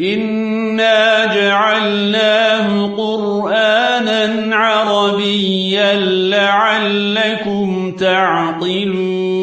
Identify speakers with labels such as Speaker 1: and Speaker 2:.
Speaker 1: إنا جعلناه قرآنا عربيا لعلكم تعقلون